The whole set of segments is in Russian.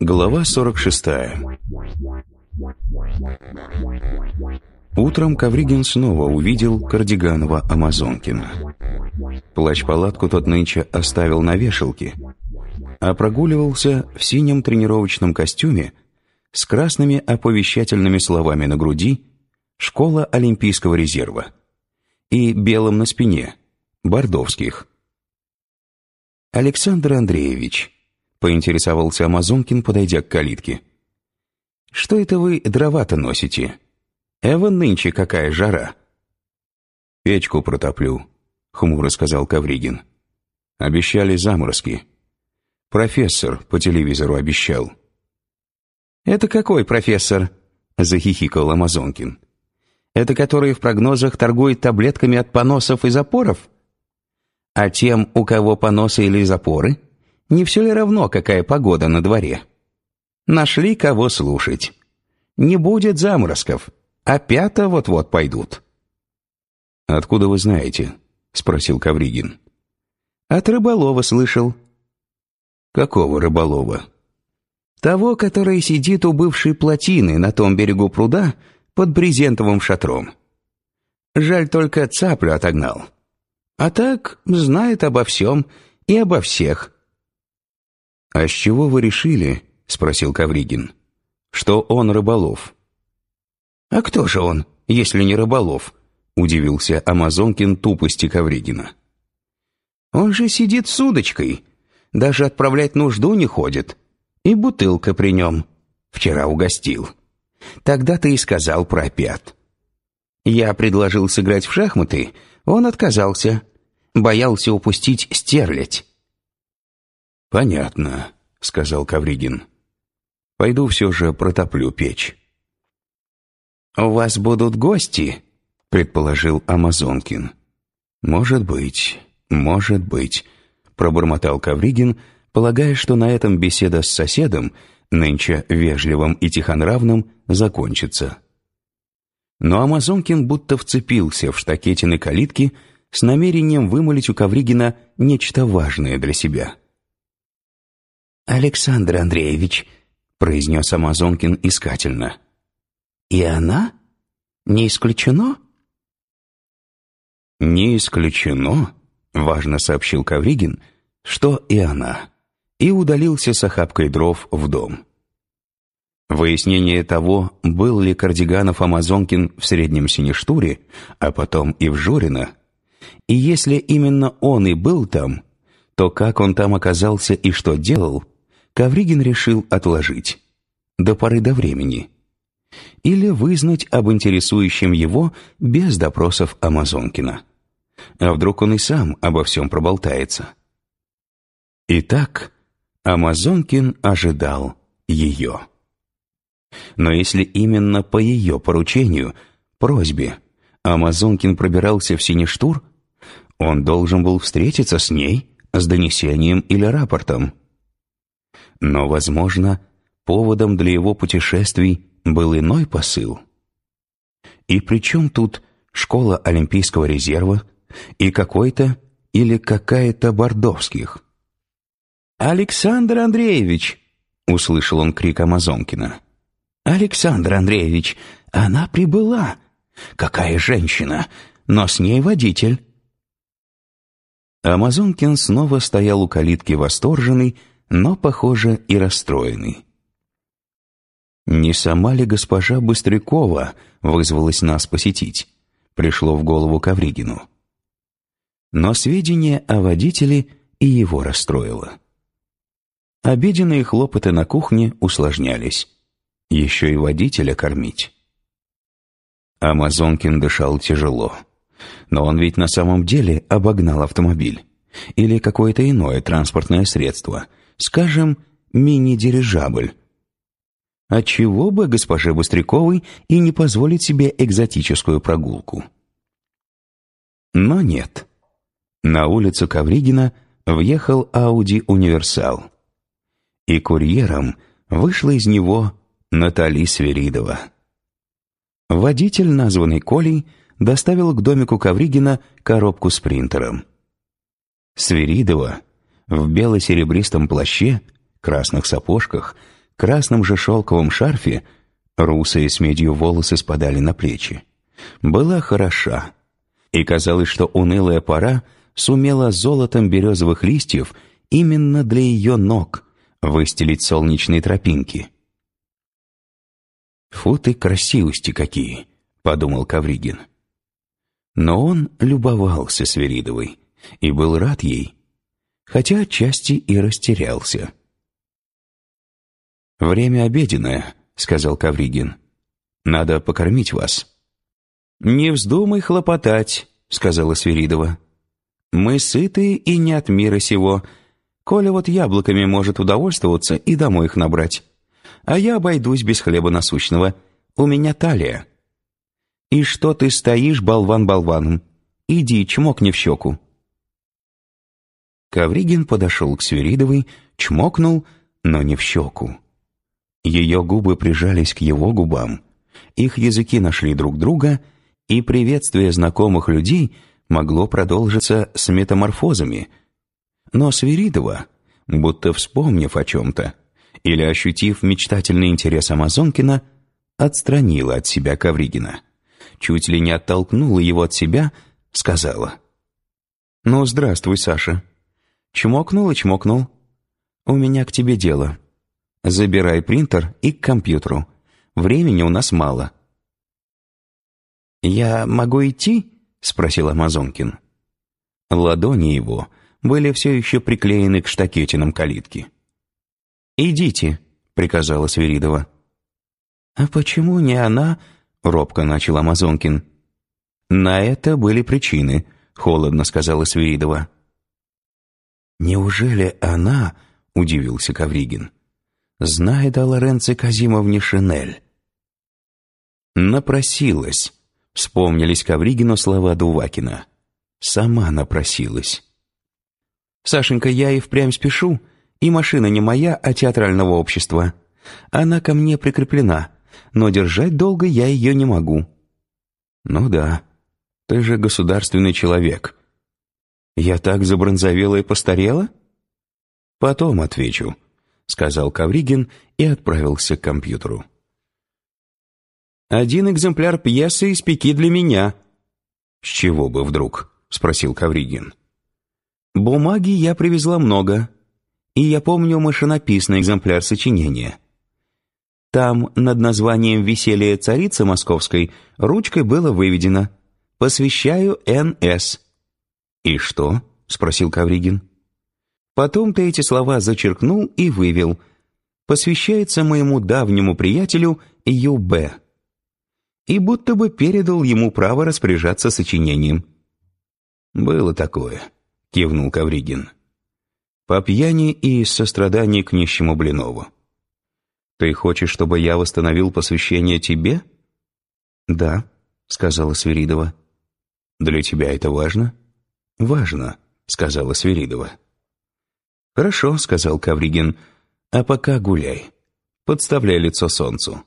Глава 46 Утром Ковригин снова увидел Кардиганова Амазонкина. Плащ-палатку тот нынче оставил на вешалке, а прогуливался в синем тренировочном костюме с красными оповещательными словами на груди «Школа Олимпийского резерва» и белым на спине «Бордовских». «Александр Андреевич», — поинтересовался Амазонкин, подойдя к калитке, — «что это вы дрова-то носите? Эван нынче какая жара!» «Печку протоплю», — хмуро сказал Ковригин. «Обещали заморозки. Профессор по телевизору обещал». «Это какой профессор?» — захихикал Амазонкин. «Это который в прогнозах торгует таблетками от поносов и запоров? А тем, у кого поносы или запоры, не все ли равно, какая погода на дворе? Нашли кого слушать. Не будет заморозков, а пята вот-вот пойдут». «Откуда вы знаете?» — спросил Кавригин. «От рыболова слышал». «Какого рыболова?» Того, который сидит у бывшей плотины на том берегу пруда под брезентовым шатром. Жаль, только цаплю отогнал. А так знает обо всем и обо всех. «А с чего вы решили, — спросил Кавригин, — что он рыболов?» «А кто же он, если не рыболов?» — удивился Амазонкин тупости Кавригина. «Он же сидит с удочкой, даже отправлять нужду не ходит». И бутылка при нем. Вчера угостил. Тогда ты и сказал про опят. Я предложил сыграть в шахматы, он отказался. Боялся упустить стерлядь. «Понятно», — сказал Кавригин. «Пойду все же протоплю печь». «У вас будут гости?» — предположил Амазонкин. «Может быть, может быть», — пробормотал Кавригин, — полагая, что на этом беседа с соседом, нынче вежливым и тихонравным, закончится. Но Амазонкин будто вцепился в штакетины калитки с намерением вымолить у Ковригина нечто важное для себя. «Александр Андреевич», — произнес Амазонкин искательно, — «и она? Не исключено?» «Не исключено», — важно сообщил Ковригин, — «что и она» и удалился с охапкой дров в дом. Выяснение того, был ли Кардиганов Амазонкин в Среднем Синештуре, а потом и в Жорино, и если именно он и был там, то как он там оказался и что делал, Ковригин решил отложить. До поры до времени. Или вызнать об интересующем его без допросов Амазонкина. А вдруг он и сам обо всем проболтается. Итак, Амазонкин ожидал ее. Но если именно по ее поручению, просьбе, Амазонкин пробирался в Сиништур, он должен был встретиться с ней с донесением или рапортом. Но, возможно, поводом для его путешествий был иной посыл. И при чем тут школа Олимпийского резерва и какой-то или какая-то Бордовских? «Александр Андреевич!» — услышал он крик Амазонкина. «Александр Андреевич, она прибыла! Какая женщина! Но с ней водитель!» Амазонкин снова стоял у калитки восторженный, но, похоже, и расстроенный. «Не сама ли госпожа Быстрякова вызвалась нас посетить?» пришло в голову Ковригину. Но сведения о водителе и его расстроило. Обеденные хлопоты на кухне усложнялись. Еще и водителя кормить. Амазонкин дышал тяжело. Но он ведь на самом деле обогнал автомобиль. Или какое-то иное транспортное средство. Скажем, мини-дирижабль. Отчего бы госпоже Быстряковой и не позволить себе экзотическую прогулку? Но нет. На улицу Ковригина въехал Ауди Универсал и курьером вышла из него Натали Сверидова. Водитель, названный Колей, доставил к домику Ковригина коробку с принтером. Свиридова в бело-серебристом плаще, красных сапожках, красном же шелковом шарфе, русые с медью волосы спадали на плечи, была хороша, и казалось, что унылая пора сумела золотом березовых листьев именно для ее ног выстелить солнечные тропинки. «Фу ты, красивости какие!» — подумал Кавригин. Но он любовался Свиридовой и был рад ей, хотя отчасти и растерялся. «Время обеденное», — сказал Кавригин. «Надо покормить вас». «Не вздумай хлопотать», — сказала Свиридова. «Мы сыты и не от мира сего. Коля вот яблоками может удовольствоваться и домой их набрать» а я обойдусь без хлеба насущного. У меня талия». «И что ты стоишь, болван болваном? Иди, чмокни в щеку». Ковригин подошел к Свиридовой, чмокнул, но не в щеку. Ее губы прижались к его губам, их языки нашли друг друга, и приветствие знакомых людей могло продолжиться с метаморфозами. Но Свиридова, будто вспомнив о чем-то, или, ощутив мечтательный интерес Амазонкина, отстранила от себя Ковригина. Чуть ли не оттолкнула его от себя, сказала. «Ну, здравствуй, Саша. Чмокнул и чмокнул. У меня к тебе дело. Забирай принтер и к компьютеру. Времени у нас мало». «Я могу идти?» — спросил Амазонкин. Ладони его были все еще приклеены к штакетинам калитки. «Идите», — приказала Свиридова. «А почему не она?» — робко начал Амазонкин. «На это были причины», — холодно сказала Свиридова. «Неужели она?» — удивился Кавригин. «Знает о Лоренце Казимовне Шинель». «Напросилась», — вспомнились Кавригину слова Дувакина. «Сама напросилась». «Сашенька, я и впрямь спешу», и машина не моя, а театрального общества. Она ко мне прикреплена, но держать долго я ее не могу». «Ну да, ты же государственный человек». «Я так забронзовела и постарела?» «Потом отвечу», — сказал Кавригин и отправился к компьютеру. «Один экземпляр пьесы испеки для меня». «С чего бы вдруг?» — спросил Кавригин. «Бумаги я привезла много и я помню машинописный экземпляр сочинения. Там над названием «Веселье царицы московской» ручкой было выведено «Посвящаю Н.С». «И что?» — спросил Кавригин. Потом ты эти слова зачеркнул и вывел «Посвящается моему давнему приятелю Ю.Б.» и будто бы передал ему право распоряжаться сочинением. «Было такое», — кивнул Кавригин по пьяни и из сострадания к нищему Блинову. «Ты хочешь, чтобы я восстановил посвящение тебе?» «Да», — сказала Свиридова. «Для тебя это важно?» «Важно», — сказала Свиридова. «Хорошо», — сказал Кавригин, — «а пока гуляй. Подставляй лицо солнцу».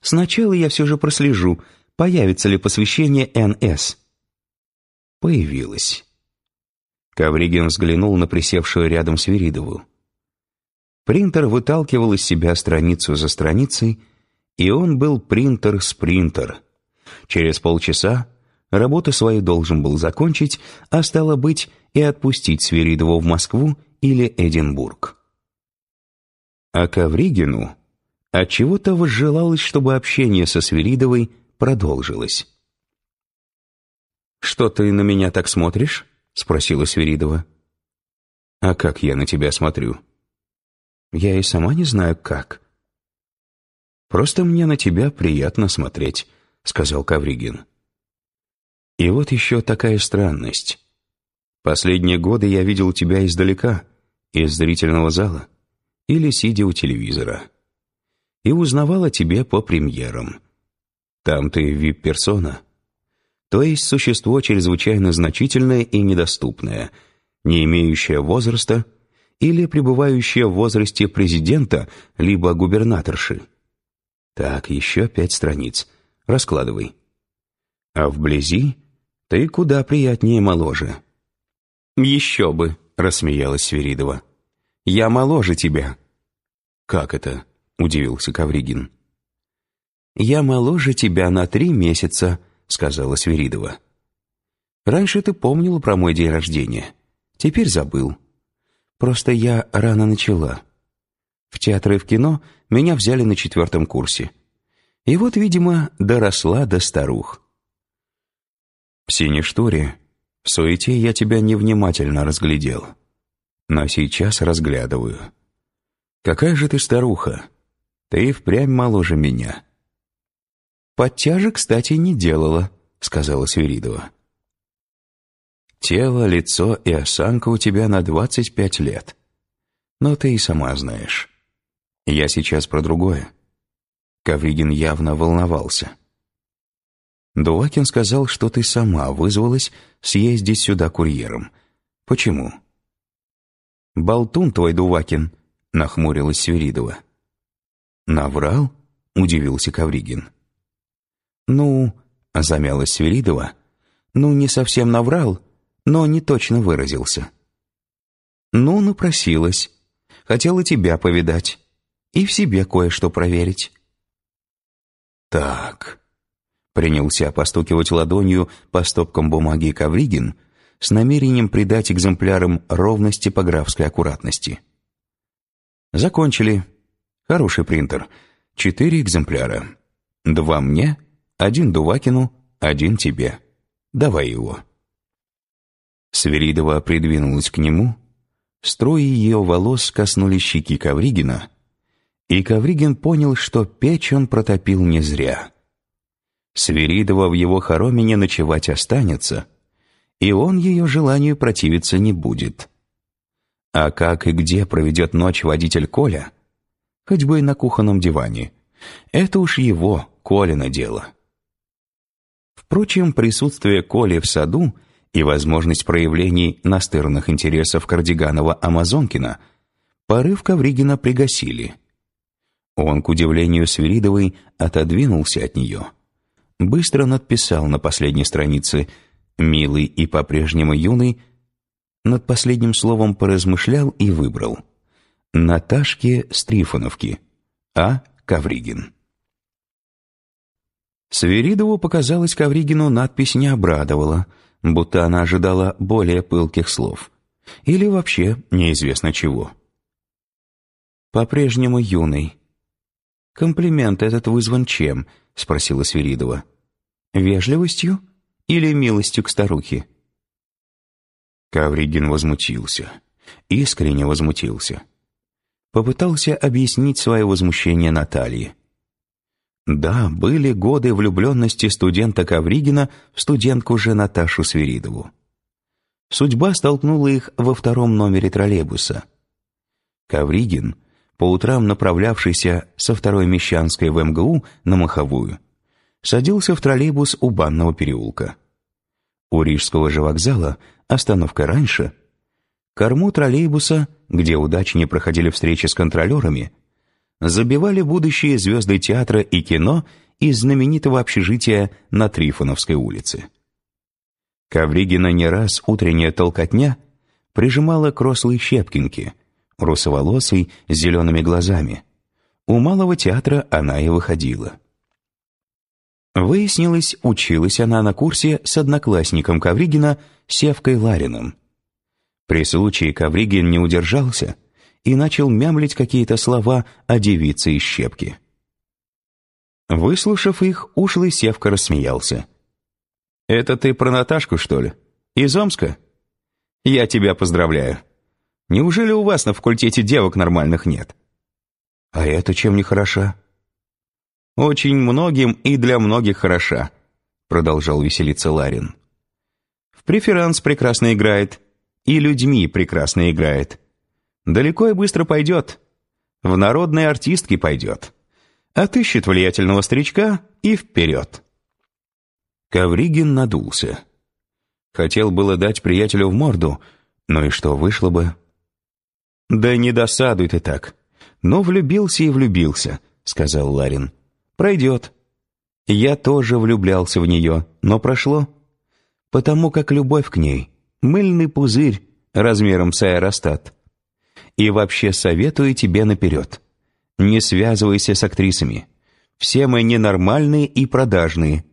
«Сначала я все же прослежу, появится ли посвящение НС». Появилось. Ковригин взглянул на присевшую рядом Свиридову. Принтер выталкивал из себя страницу за страницей, и он был принтер-спринтер. Через полчаса работу свою должен был закончить, а стало быть и отпустить Свиридову в Москву или Эдинбург. А Ковригину отчего-то возжелалось, чтобы общение со Свиридовой продолжилось. «Что ты на меня так смотришь?» Спросила Свиридова. «А как я на тебя смотрю?» «Я и сама не знаю, как». «Просто мне на тебя приятно смотреть», — сказал Кавригин. «И вот еще такая странность. Последние годы я видел тебя издалека, из зрительного зала, или сидя у телевизора, и узнавал о тебе по премьерам. Там ты вип-персона» то есть существо чрезвычайно значительное и недоступное, не имеющее возраста или пребывающее в возрасте президента либо губернаторши. Так, еще пять страниц. Раскладывай. А вблизи ты куда приятнее моложе. Еще бы, рассмеялась Свиридова. Я моложе тебя. Как это? Удивился Ковригин. Я моложе тебя на три месяца, сказала Свиридова. Раньше ты помнила про мой день рождения. Теперь забыл. Просто я рано начала. В театр и в кино меня взяли на четвертом курсе. И вот, видимо, доросла до старух. В синей шторе, в суете я тебя невнимательно разглядел. Но сейчас разглядываю. Какая же ты старуха? Ты впрямь моложе меня. Подтяжек, кстати, не делала, сказала Свиридова. Тело, лицо и осанка у тебя на двадцать пять лет. Но ты и сама знаешь. Я сейчас про другое. Ковригин явно волновался. Дувакин сказал, что ты сама вызвалась съездить сюда курьером. Почему? «Болтун твой, Дувакин», — нахмурилась Свиридова. «Наврал?» — удивился Ковригин. «Ну...» — замялась Свиридова. «Ну, не совсем наврал, но не точно выразился». «Ну, напросилась. Хотела тебя повидать и в себе кое-что проверить». «Так...» — принялся постукивать ладонью по стопкам бумаги Ковригин с намерением придать экземплярам ровность типографской аккуратности. «Закончили. Хороший принтер. Четыре экземпляра. Два мне, один Дувакину, один тебе. Давай его». Сверидова придвинулась к нему, струи ее волос коснулись щеки Ковригина, и Ковригин понял, что печь он протопил не зря. Сверидова в его хоромине ночевать останется, и он ее желанию противиться не будет. А как и где проведет ночь водитель Коля, хоть бы и на кухонном диване, это уж его, Колина, дело. Впрочем, присутствие Коли в саду и возможность проявлений настырных интересов Кардиганова-Амазонкина порыв Ковригина пригасили – он, к удивлению Свиридовой, отодвинулся от нее. Быстро надписал на последней странице «Милый и по-прежнему юный», над последним словом поразмышлял и выбрал «Наташке Стрифоновки, А. Ковригин». Свиридову показалось Ковригину надпись не обрадовала, будто она ожидала более пылких слов. Или вообще неизвестно чего. «По-прежнему юный», «Комплимент этот вызван чем?» — спросила Свиридова. «Вежливостью или милостью к старухе?» Кавригин возмутился. Искренне возмутился. Попытался объяснить свое возмущение Наталье. Да, были годы влюбленности студента Кавригина в студентку же Наташу Свиридову. Судьба столкнула их во втором номере троллейбуса. Кавригин — по утрам направлявшийся со второй Мещанской в МГУ на Маховую, садился в троллейбус у Банного переулка. У Рижского же вокзала, остановка раньше, корму троллейбуса, где удачнее проходили встречи с контролерами, забивали будущие звезды театра и кино из знаменитого общежития на Трифоновской улице. Ковригина не раз утренняя толкотня прижимала к рослой Щепкинке – русоволосый, с зелеными глазами. У малого театра она и выходила. Выяснилось, училась она на курсе с одноклассником Ковригина Севкой Лариным. При случае Ковригин не удержался и начал мямлить какие-то слова о девице из щепки. Выслушав их, ушлый Севка рассмеялся. «Это ты про Наташку, что ли? Из Омска? Я тебя поздравляю. Неужели у вас на факультете девок нормальных нет? А это чем не хороша? Очень многим и для многих хороша, продолжал веселиться Ларин. В преферанс прекрасно играет, и людьми прекрасно играет. Далеко и быстро пойдет. В народные артистки пойдет. Отыщет влиятельного старичка и вперед. Ковригин надулся. Хотел было дать приятелю в морду, но и что вышло бы? «Да не досадуй ты так. Но влюбился и влюбился», — сказал Ларин. «Пройдет. Я тоже влюблялся в нее, но прошло. Потому как любовь к ней — мыльный пузырь размером с аэростат. И вообще советую тебе наперед. Не связывайся с актрисами. Все мы ненормальные и продажные.